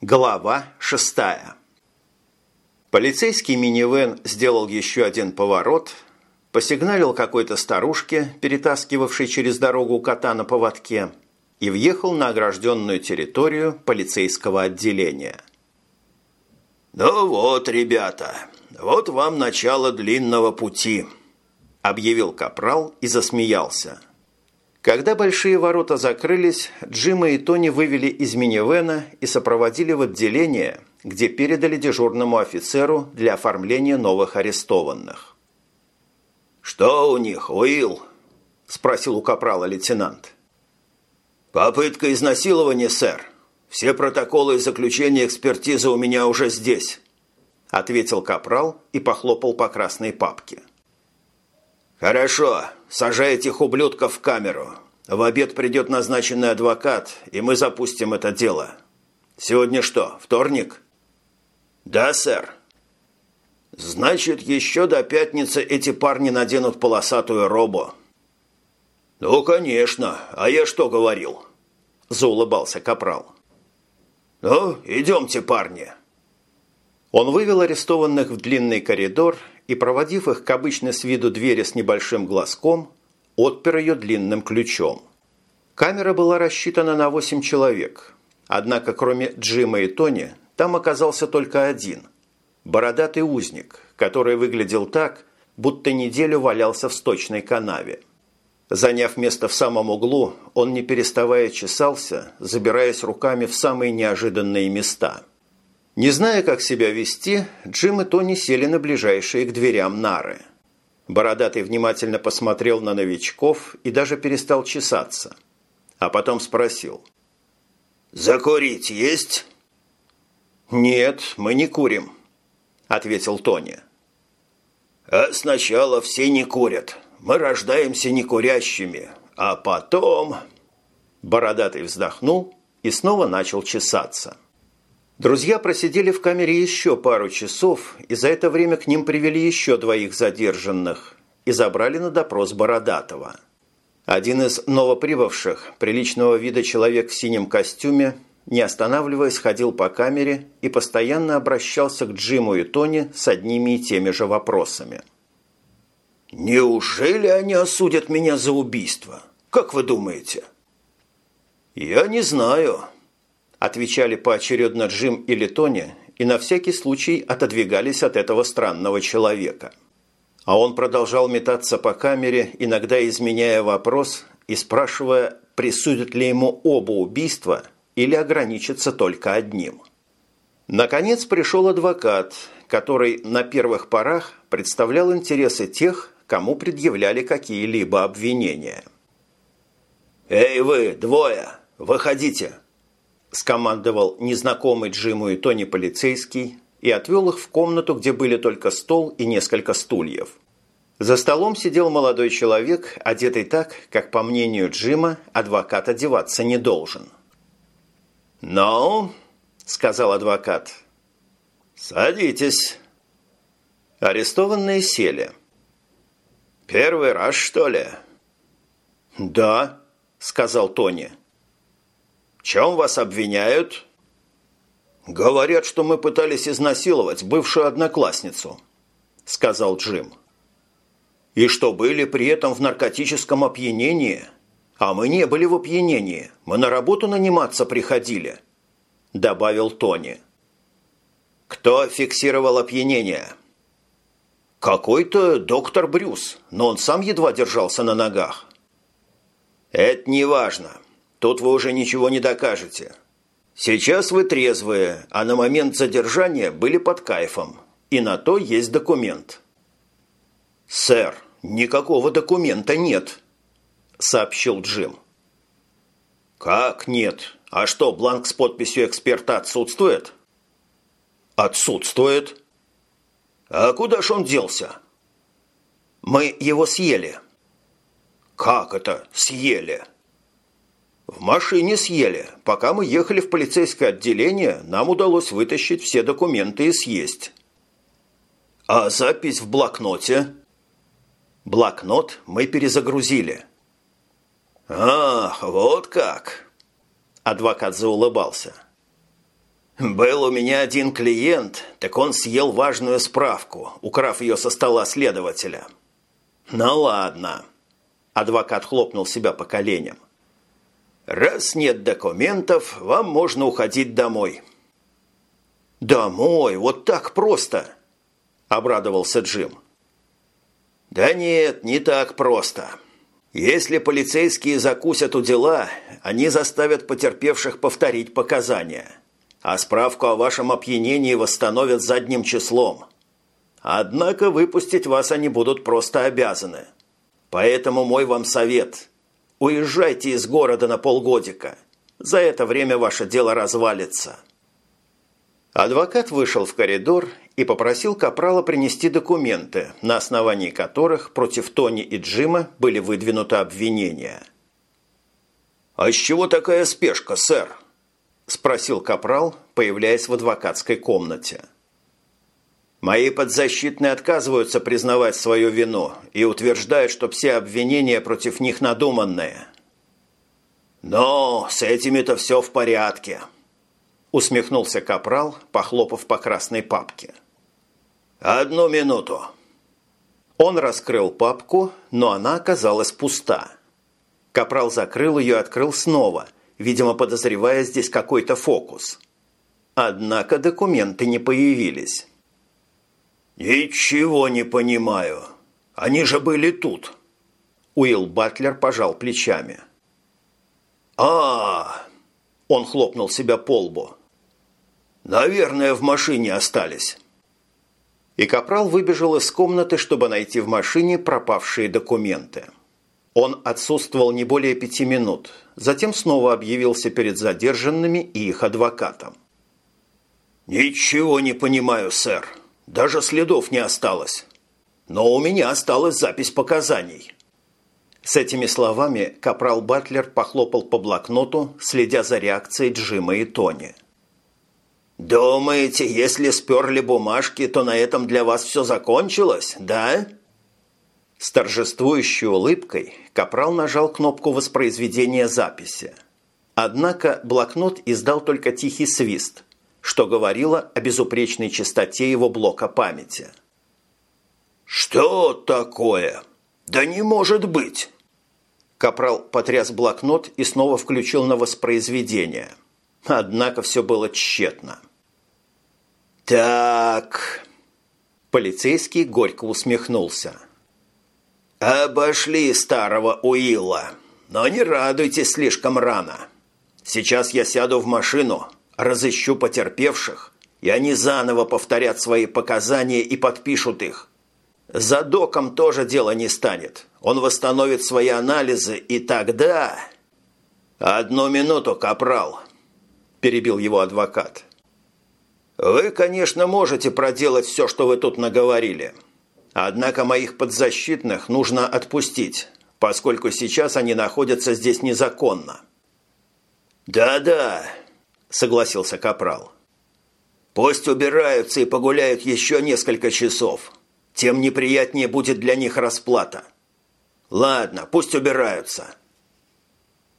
Глава шестая. Полицейский минивэн сделал еще один поворот, посигналил какой-то старушке, перетаскивавшей через дорогу кота на поводке, и въехал на огражденную территорию полицейского отделения. «Ну вот, ребята, вот вам начало длинного пути», – объявил капрал и засмеялся – когда большие ворота закрылись, Джима и Тони вывели из минивэна и сопроводили в отделение, где передали дежурному офицеру для оформления новых арестованных. «Что у них, Уилл?» – спросил у капрала лейтенант. «Попытка изнасилования, сэр. Все протоколы и заключения экспертизы у меня уже здесь», – ответил капрал и похлопал по красной папке. «Хорошо, сажай этих ублюдков в камеру. В обед придет назначенный адвокат, и мы запустим это дело. Сегодня что, вторник?» «Да, сэр». «Значит, еще до пятницы эти парни наденут полосатую робу». «Ну, конечно. А я что говорил?» – заулыбался Капрал. «Ну, идемте, парни». Он вывел арестованных в длинный коридор и, проводив их к обычной с виду двери с небольшим глазком, отпер ее длинным ключом. Камера была рассчитана на восемь человек, однако кроме Джима и Тони там оказался только один – бородатый узник, который выглядел так, будто неделю валялся в сточной канаве. Заняв место в самом углу, он не переставая чесался, забираясь руками в самые неожиданные места – не зная, как себя вести, Джим и Тони сели на ближайшие к дверям нары. Бородатый внимательно посмотрел на новичков и даже перестал чесаться. А потом спросил. «Закурить есть?» «Нет, мы не курим», – ответил Тони. «А сначала все не курят. Мы рождаемся некурящими, а потом...» Бородатый вздохнул и снова начал чесаться. Друзья просидели в камере еще пару часов, и за это время к ним привели еще двоих задержанных и забрали на допрос Бородатого. Один из новоприбывших, приличного вида человек в синем костюме, не останавливаясь, ходил по камере и постоянно обращался к Джиму и Тони с одними и теми же вопросами. «Неужели они осудят меня за убийство? Как вы думаете?» «Я не знаю», Отвечали поочередно Джим или Тони и на всякий случай отодвигались от этого странного человека. А он продолжал метаться по камере, иногда изменяя вопрос и спрашивая, присудят ли ему оба убийства или ограничится только одним. Наконец пришел адвокат, который на первых порах представлял интересы тех, кому предъявляли какие-либо обвинения. «Эй вы, двое, выходите!» – скомандовал незнакомый Джиму и Тони полицейский и отвел их в комнату, где были только стол и несколько стульев. За столом сидел молодой человек, одетый так, как, по мнению Джима, адвокат одеваться не должен. «Ну?» – сказал адвокат. «Садитесь». Арестованные сели. «Первый раз, что ли?» «Да», – сказал Тони чем вас обвиняют?» «Говорят, что мы пытались изнасиловать бывшую одноклассницу», – сказал Джим. «И что были при этом в наркотическом опьянении? А мы не были в опьянении, мы на работу наниматься приходили», – добавил Тони. «Кто фиксировал опьянение?» «Какой-то доктор Брюс, но он сам едва держался на ногах». «Это не важно. Тут вы уже ничего не докажете. Сейчас вы трезвые, а на момент задержания были под кайфом. И на то есть документ. «Сэр, никакого документа нет», – сообщил Джим. «Как нет? А что, бланк с подписью эксперта отсутствует?» «Отсутствует». «А куда ж он делся?» «Мы его съели». «Как это съели?» В машине съели. Пока мы ехали в полицейское отделение, нам удалось вытащить все документы и съесть. А запись в блокноте? Блокнот мы перезагрузили. Ах, вот как. Адвокат заулыбался. «Был у меня один клиент, так он съел важную справку, украв ее со стола следователя». «Ну ладно», – адвокат хлопнул себя по коленям. «Раз нет документов, вам можно уходить домой». «Домой? Вот так просто?» – обрадовался Джим. «Да нет, не так просто. Если полицейские закусят у дела, они заставят потерпевших повторить показания» а справку о вашем опьянении восстановят задним числом. Однако выпустить вас они будут просто обязаны. Поэтому мой вам совет – уезжайте из города на полгодика. За это время ваше дело развалится». Адвокат вышел в коридор и попросил Капрала принести документы, на основании которых против Тони и Джима были выдвинуты обвинения. «А с чего такая спешка, сэр?» – спросил Капрал, появляясь в адвокатской комнате. «Мои подзащитные отказываются признавать свою вину и утверждают, что все обвинения против них надуманные». «Но с этими-то все в порядке», – усмехнулся Капрал, похлопав по красной папке. «Одну минуту». Он раскрыл папку, но она оказалась пуста. Капрал закрыл ее и открыл снова – видимо, подозревая здесь какой-то фокус. Однако документы не появились. «Ничего не понимаю. Они же были тут». Уилл Батлер пожал плечами. а, Он хлопнул себя по лбу. «Наверное, в машине остались». И Капрал выбежал из комнаты, чтобы найти в машине пропавшие документы. Он отсутствовал не более пяти минут, затем снова объявился перед задержанными и их адвокатом. «Ничего не понимаю, сэр. Даже следов не осталось. Но у меня осталась запись показаний». С этими словами капрал Батлер похлопал по блокноту, следя за реакцией Джима и Тони. «Думаете, если сперли бумажки, то на этом для вас все закончилось, да?» С торжествующей улыбкой Капрал нажал кнопку воспроизведения записи. Однако блокнот издал только тихий свист, что говорило о безупречной чистоте его блока памяти. «Что такое? Да не может быть!» Капрал потряс блокнот и снова включил на воспроизведение. Однако все было тщетно. «Так...» Полицейский горько усмехнулся. «Обошли старого Уилла, но не радуйтесь слишком рано. Сейчас я сяду в машину, разыщу потерпевших, и они заново повторят свои показания и подпишут их. За доком тоже дело не станет. Он восстановит свои анализы, и тогда...» «Одну минуту, капрал», – перебил его адвокат. «Вы, конечно, можете проделать все, что вы тут наговорили». Однако моих подзащитных нужно отпустить, поскольку сейчас они находятся здесь незаконно». «Да-да», – согласился Капрал. «Пусть убираются и погуляют еще несколько часов. Тем неприятнее будет для них расплата. Ладно, пусть убираются.